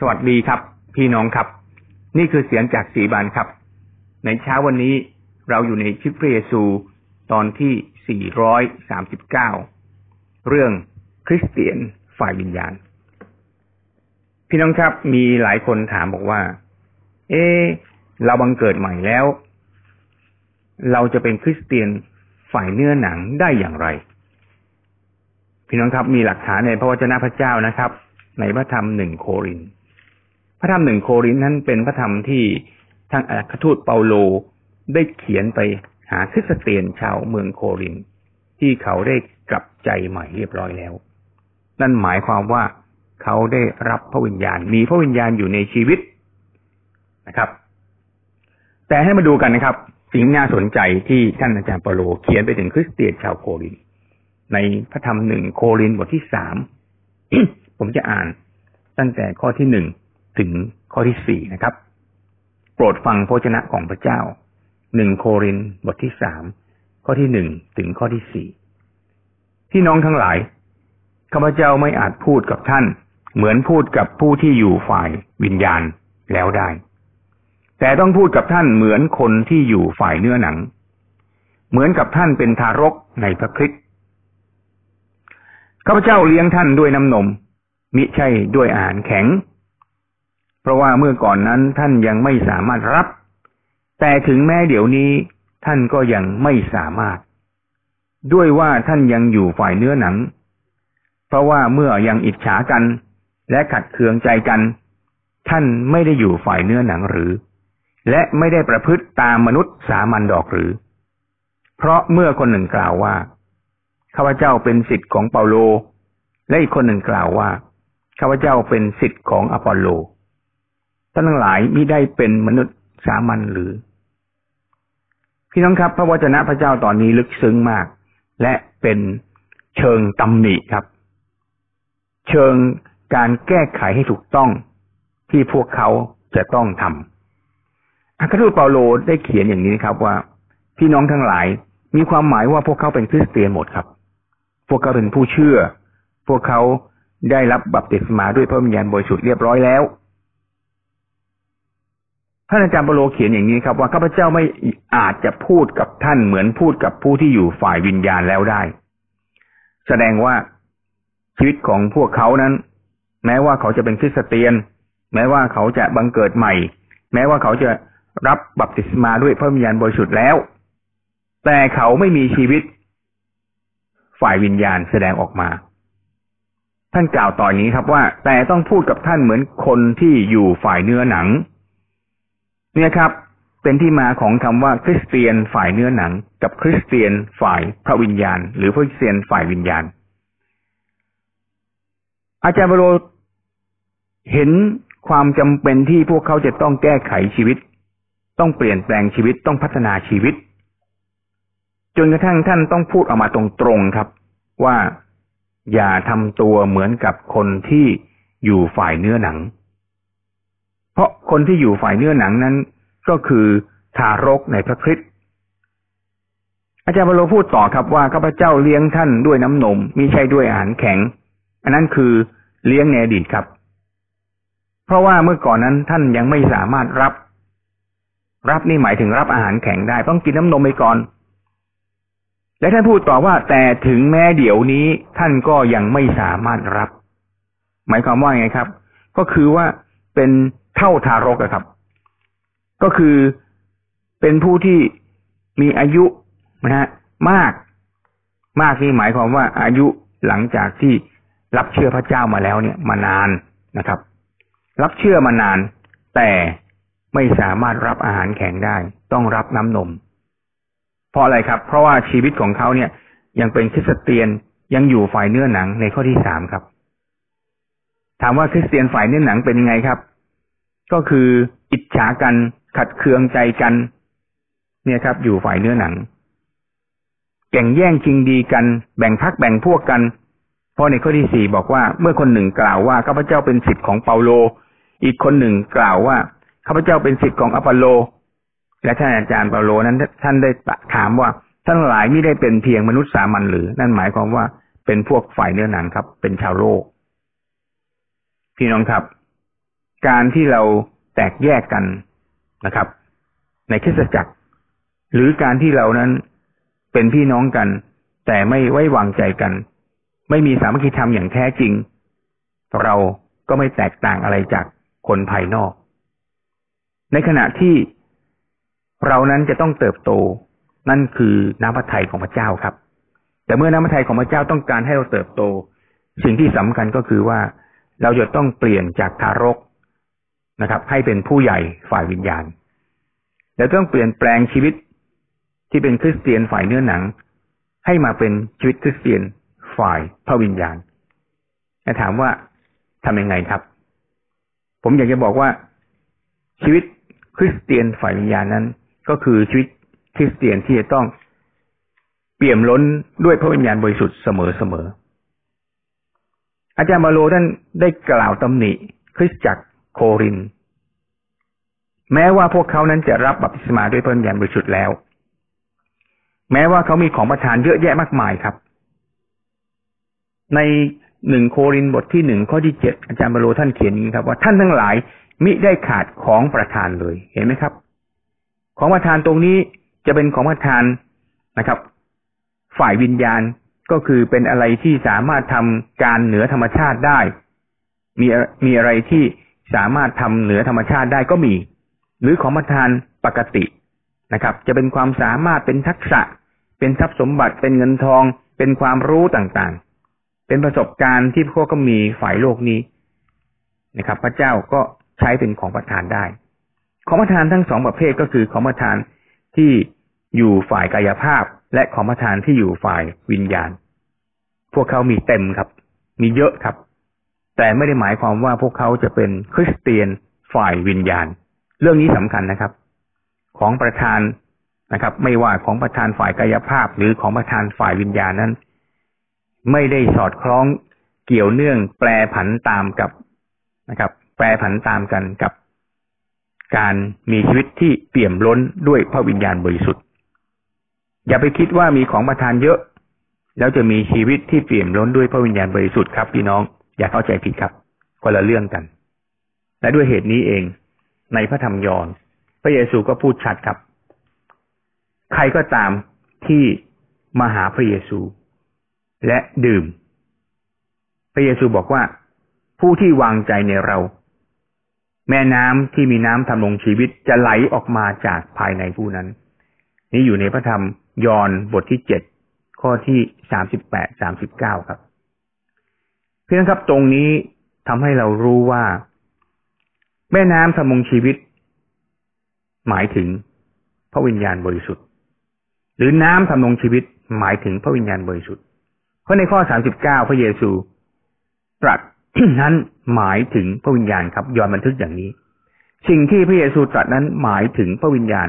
สวัสดีครับ พี่น้องครับ นี่คือเสียงจากสีบานครับ ในเช้าวันนี้เราอยู่ในชิพระเยซู ตอนที่ 439 เรื่องคริสเตียนฝ่ายวิญญาณ พี่น้องครับมีหลายคนถามบอกว่า เออเราบังเกิดใหม่แล้ว เราจะเป็นคริสเตียนฝ่ายเนื้อหนังได้อย่างไร พี่น้องครับมีหลักฐานในพระวจนะพระเจ้านะครับ ในพระธรรมหนึ่งโครินธ์ พระธรรมหนึ่งโครินนั้นเป็นพระธรรมที่ทางอัครทูตเปาโลได้เขียนไปหาคริสเตียนชาวเมืองโครินที่เขาได้กลับใจใหม่เรียบร้อยแล้ว นั่นหมายความว่าเขาได้รับพระวิญญาณ มีพระวิญญาณอยู่ในชีวิตนะครับ แต่ให้มาดูกันนะครับ สิ่งน่าสนใจที่ท่านอาจารย์เปาโลเขียนไปถึงคริสเตียนชาวโครินในพระธรรมหนึ่งโครินบทที่สามผมจะอ่านตั้งแต่ข้อที่หนึ่ง ถึงข้อที่สี่นะครับ โปรดฟังพระชนะของพระเจ้าหนึ่งโครินบทที่สามข้อที่หนึ่งถึงข้อที่สี่ที่น้องทั้งหลายข้าพเจ้าไม่อาจพูดกับท่าน เหมือนพูดกับผู้ที่อยู่ฝ่ายวิญญาณแล้วได้ แต่ต้องพูดกับท่านเหมือนคนที่อยู่ฝ่ายเนื้อหนัง เหมือนกับท่านเป็นทารกในพระคริสต์ข้าพเจ้าเลี้ยงท่านด้วยน้ำนม มิใช่ด้วยอาหารแข็ง เพราะว่าเมื่อก่อนนั้นท่านยังไม่สามารถรับ แต่ถึงแม้เดี๋ยวนี้ท่านก็ยังไม่สามารถ ด้วยว่าท่านยังอยู่ฝ่ายเนื้อหนัง เพราะว่าเมื่อยังอิจฉากัน และขัดเคืองใจกัน ท่านไม่ได้อยู่ฝ่ายเนื้อหนังหรือ และไม่ได้ประพฤติตามมนุษย์สามัญดอกหรือ เพราะเมื่อคนหนึ่งกล่าวว่าข้าพเจ้าเป็นสิทธิ์ของเปาโล และอีกคนหนึ่งกล่าวว่าข้าพเจ้าเป็นสิทธิ์ของอปอลโล ท่านทั้งหลายมิได้เป็นมนุษย์สามัญหรือ พี่น้องครับ พระวจนะพระเจ้าตอนนี้ลึกซึ้งมาก และเป็นเชิงตำหนิครับ เชิงการแก้ไขให้ถูกต้องที่พวกเขาจะต้องทำอัครทูตเปาโลได้เขียนอย่างนี้ครับว่า พี่น้องทั้งหลายมีความหมายว่าพวกเขาเป็นคริสเตียนหมดครับ พวกเขาเป็นผู้เชื่อ พวกเขาได้รับบัพติศมาด้วยพระวิญญาณบริสุทธิ์เรียบร้อยแล้ว ท่านอาจารย์เปโลเขียนอย่างนี้ครับว่าข้าพเจ้าไม่อาจจะพูดกับท่านเหมือนพูดกับผู้ที่อยู่ฝ่ายวิญญาณแล้วได้ แสดงว่าชีวิตของพวกเขานั้น แม้ว่าเขาจะเป็นคริสเตียน แม้ว่าเขาจะบังเกิดใหม่ แม้ว่าเขาจะรับบัพติศมาด้วยพระวิญญาณบริสุทธิ์แล้ว แต่เขาไม่มีชีวิต ฝ่ายวิญญาณแสดงออกมา ท่านกล่าวต่อนนี้ครับว่า แต่ต้องพูดกับท่านเหมือนคนที่อยู่ฝ่ายเนื้อหนัง เนี่ยครับ เป็นที่มาของคำว่าคริสเตียนฝ่ายเนื้อหนัง กับคริสเตียนฝ่ายพระวิญญาณ หรือคริสเตียนฝ่ายวิญญาณ อาจารย์เบโรเห็นความจำเป็นที่พวกเขาจะต้องแก้ไขชีวิต ต้องเปลี่ยนแปลงชีวิตต้องพัฒนาชีวิต จนกระทั่งท่านต้องพูดออกมาตรงๆครับ ว่าอย่าทำตัวเหมือนกับคนที่อยู่ฝ่ายเนื้อหนัง เพราะคนที่อยู่ฝ่ายเนื้อหนังนั้น ก็คือทารกในพระคริสต์อาจารย์บโลพูดต่อครับว่าข้าพเจ้าเลี้ยงท่านด้วยน้ำนมมิใช่ด้วยอาหารแข็ง อันนั้นคือเลี้ยงในอดีตครับ เพราะว่าเมื่อก่อนนั้นท่านยังไม่สามารถรับ รับนี่หมายถึงรับอาหารแข็งได้ ต้องกินน้ำนมไปก่อน และท่านพูดต่อว่าแต่ถึงแม้เดี๋ยวนี้ท่านก็ยังไม่สามารถรับ หมายความว่าไงครับ ก็คือว่าเป็น เท่าทารกครับ ก็คือเป็นผู้ที่มีอายุนะฮะมากมากนี่หมายความว่าอายุหลังจากที่รับเชื่อพระเจ้ามาแล้วเนี่ยมานานนะครับ รับเชื่อมานาน แต่ไม่สามารถรับอาหารแข็งได้ ต้องรับน้ำนม เพราะอะไรครับ เพราะว่าชีวิตของเขาเนี่ย ยังเป็นคริสเตียนยังอยู่ฝ่ายเนื้อหนังในข้อที่สามครับ ถามว่าคริสเตียนฝ่ายเนื้อหนังเป็นยังไงครับ ก็คืออิจฉากันขัดเคืองใจกัน เนี่ยครับ อยู่ฝ่ายเนื้อหนังแก่งแย่งชิงดีกัน แบ่งพักแบ่งพวกกัน เพราะในข้อที่สี่บอกว่า เมื่อคนหนึ่งกล่าวว่าข้าพเจ้าเป็นสิทธิ์ของเปาโล อีกคนหนึ่งกล่าวว่าข้าพเจ้าเป็นสิทธิ์ของอปอลโล และท่านอาจารย์เปาโลนั้นท่านได้ถามว่าท่านหลายไม่ได้เป็นเพียงมนุษย์สามัญหรือ นั่นหมายความว่าเป็นพวกฝ่ายเนื้อหนังครับ เป็นชาวโลก พี่น้องครับ การที่เราแตกแยกกันนะครับ ในคริสตจักร หรือการที่เรานั้นเป็นพี่น้องกัน แต่ไม่ไว้วางใจกัน ไม่มีสามัคคีธรรมอย่างแท้จริง เราก็ไม่แตกต่างอะไรจากคนภายนอก ในขณะที่เรานั้นจะต้องเติบโต นั่นคือน้ำพระทัยของพระเจ้าครับ แต่เมื่อน้ำพระทัยของพระเจ้าต้องการให้เราเติบโต สิ่งที่สำคัญก็คือว่าเราจะต้องเปลี่ยนจากทารก นะครับ ให้เป็นผู้ใหญ่ฝ่ายวิญญาณ แล้วต้องเปลี่ยนแปลงชีวิตที่เป็นคริสเตียนฝ่ายเนื้อหนัง ให้มาเป็นชีวิตคริสเตียนฝ่ายพระวิญญาณจะถามว่าทำยังไงครับ ผมอยากจะบอกว่าชีวิตคริสเตียนฝ่ายวิญญาณนั้น ก็คือชีวิตคริสเตียนที่จะต้องเปี่ยมล้นด้วยพระวิญญาณบริสุทธิ์เสมอเสมออาจารย์มาโลท่านได้กล่าวตำหนิคริสตจักร โคริน แม้ว่าพวกเขานั้นจะรับบัพติศมาด้วยพระวิญญาณบริสุทธิ์แล้ว แม้ว่าเขามีของประทานเยอะแยะมากมายครับ ในหนึ่งโครินบทที่หนึ่งข้อที่เจ็ดอาจารย์บโลท่านเขียนนี้ครับ ว่าท่านทั้งหลายมิได้ขาดของประทานเลยเห็นไหมครับ ของประทานตรงนี้จะเป็นของประทานนะครับ ฝ่ายวิญญาณก็คือเป็นอะไรที่สามารถทำการเหนือธรรมชาติได้ มีมีอะไรที่ สามารถทำเหนือธรรมชาติได้ก็มี หรือของประทานปกตินะครับ จะเป็นความสามารถเป็นทักษะ เป็นทรัพย์สมบัติเป็นเงินทอง เป็นความรู้ต่างๆ เป็นประสบการณ์ที่พวกก็มีฝ่ายโลกนี้นะครับ พระเจ้าก็ใช้เป็นของประทานได้ ของประทานทั้งสองประเภทก็คือของประทานที่อยู่ฝ่ายกายภาพ และของประทานที่อยู่ฝ่ายวิญญาณ พวกเขามีเต็มครับ มีเยอะครับ แต่ไม่ได้หมายความว่าพวกเขาจะเป็นคริสเตียนฝ่ายวิญญาณ เรื่องนี้สำคัญนะครับ ของประธานนะครับ ไม่ว่าของประธานฝ่ายกายภาพ หรือของประธานฝ่ายวิญญาณนั้น ไม่ได้สอดคล้องเกี่ยวเนื่องแปรผันตามกับนะครับ แปรผันตามกันกับการมีชีวิตที่เปี่ยมล้นด้วยพระวิญญาณบริสุทธิ์ อย่าไปคิดว่ามีของประทานเยอะ แล้วจะมีชีวิตที่เปี่ยมล้นด้วยพระวิญญาณบริสุทธิ์ครับพี่น้อง อย่าเข้าใจผิดครับคนละเรื่องกัน และด้วยเหตุนี้เอง ในพระธรรมยอห์นพระเยซูก็พูดชัดครับ ใครก็ตามที่มาหาพระเยซู และดื่ม พระเยซูบอกว่า ผู้ที่วางใจในเรา แม่น้ำที่มีน้ำทำลงชีวิตจะไหลออกมาจากภายในผู้นั้น นี่อยู่ในพระธรรมยอห์นบทที่เจ็ดข้อที่สามสิบแปดสามสิบเก้าครับ เพื่อนครับตรงนี้ทำให้เรารู้ว่า แม่น้ำทำมงชีวิต หมายถึงพระวิญญาณบริสุทธิ์ หรือน้ำทำลงชีวิตหมายถึงพระวิญญาณบริสุทธิ์ เพราะในข้อสามสิบเก้าพระเยซูตรัสนั้นหมายถึงพระวิญญาณครับยอนบันทึกอย่างนี้ สิ่งที่พระเยซูตรัสนั้นหมายถึงพระวิญญาณ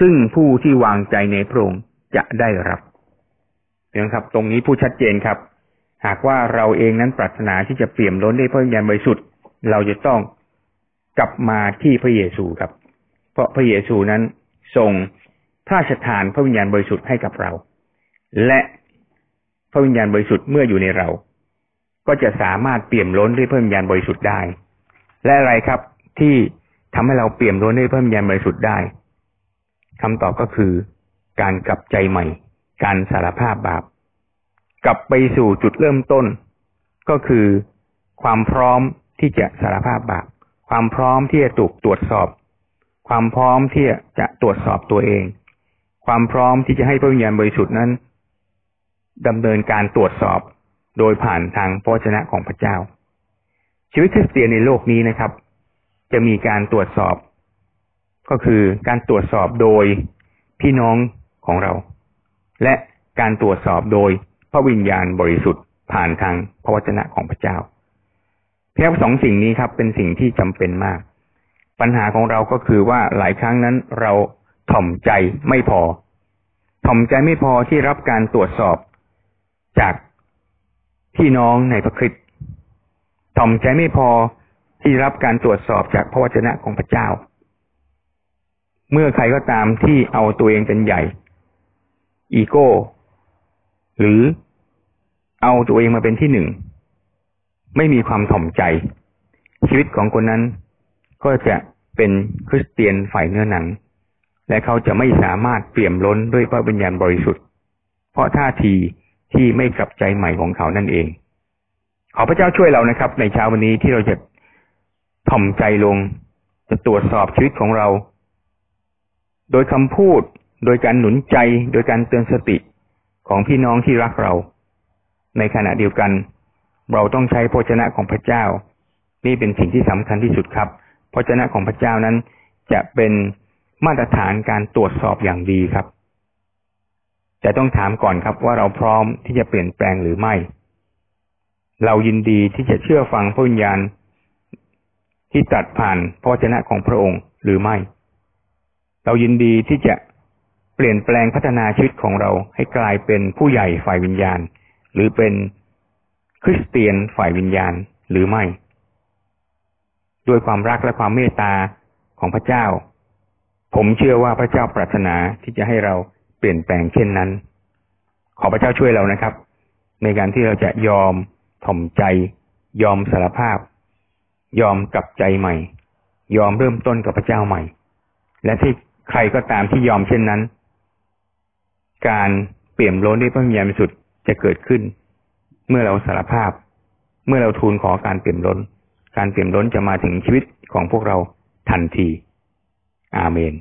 ซึ่งผู้ที่วางใจในพระองค์จะได้รับนะครับ ตรงนี้ผู้ชัดเจนครับ หากว่าเราเองนั้นปรารถนาที่จะเปี่ยมล้นด้วยพระวิญญาณบริสุทธิ์ เราจะต้องกลับมาที่พระเยซูครับ เพราะพระเยซูนั้นทรงพระราชทานพระวิญญาณบริสุทธิ์ให้กับเรา และพระวิญญาณบริสุทธิ์เมื่ออยู่ในเรา ก็จะสามารถเปี่ยมล้นด้วยพระวิญญาณบริสุทธิ์ได้ และอะไรครับที่ทำให้เราเปี่ยมล้นด้วยพระวิญญาณบริสุทธิ์ได้คำตอบก็คือการกลับใจใหม่ การสารภาพบาป กลับไปสู่จุดเริ่มต้น ก็คือความพร้อมที่จะสารภาพบาปความพร้อมที่จะถูกตรวจสอบ ความพร้อมที่จะตรวจสอบตัวเอง ความพร้อมที่จะให้พระวิญญาณบริสุทธิ์นั้นดำเนินการตรวจสอบโดยผ่านทางพระชนะของพระเจ้า ชีวิตคริสเตียนในโลกนี้นะครับ จะมีการตรวจสอบ ก็คือการตรวจสอบโดยพี่น้องของเรา และการตรวจสอบโดย พระวิญญาณบริสุทธิ์ผ่านทางพระวจนะของพระเจ้าเพียงสองสิ่งนี้ครับ เป็นสิ่งที่จำเป็นมาก ปัญหาของเราก็คือว่าหลายครั้งนั้นเราถ่อมใจไม่พอ ถ่อมใจไม่พอที่รับการตรวจสอบจากพี่น้องในพระคริสต์ถ่อมใจไม่พอที่รับการตรวจสอบจากพระวจนะของพระเจ้า เมื่อใครก็ตามที่เอาตัวเองเป็นใหญ่ อีโก้ หรือเอาตัวเองมาเป็นที่หนึ่ง ไม่มีความถ่อมใจ ชีวิตของคนนั้น ก็จะเป็นคริสเตียนฝ่ายเนื้อหนัง และเขาจะไม่สามารถเปี่ยมล้นด้วยพระวิญญาณบริสุทธิ์ เพราะท่าทีที่ไม่กลับใจใหม่ของเขานั่นเอง ขอพระเจ้าช่วยเรานะครับ ในเช้าวันนี้ที่เราจะถ่อมใจลง จะตรวจสอบชีวิตของเรา โดยคำพูด โดยการหนุนใจ โดยการเตือนสติ ของพี่น้องที่รักเรา ในขณะเดียวกัน เราต้องใช้พระชนะของพระเจ้า นี่เป็นสิ่งที่สำคัญที่สุดครับพระชนะของพระเจ้านั้น จะเป็นมาตรฐานการตรวจสอบอย่างดีครับแต่ต้องถามก่อนครับว่าเราพร้อมที่จะเปลี่ยนแปลงหรือไม่ เรายินดีที่จะเชื่อฟังพระวิญญาณ ที่ตัดผ่านพระชนะของพระองค์หรือไม่ เรายินดีที่จะ เปลี่ยนแปลงพัฒนาชีวิตของเราให้กลายเป็นผู้ใหญ่ฝ่ายวิญญาณ หรือเป็นคริสเตียนฝ่ายวิญญาณหรือไม่ ด้วยความรักและความเมตตาของพระเจ้า ผมเชื่อว่าพระเจ้าปรารถนาที่จะให้เราเปลี่ยนแปลงเช่นนั้น ขอพระเจ้าช่วยเรานะครับ ในการที่เราจะยอมถ่อมใจ ยอมสารภาพ ยอมกลับใจใหม่ ยอมเริ่มต้นกับพระเจ้าใหม่ และที่ใครก็ตามที่ยอมเช่นนั้น การเปลี่ยนล้นด้วยพระวิญญาณบริสุทธิ์จะเกิดขึ้น เมื่อเราสารภาพ เมื่อเราทูลขอการเปลี่ยนล้น การเปลี่ยนล้นจะมาถึงชีวิตของพวกเราทันที อาเมน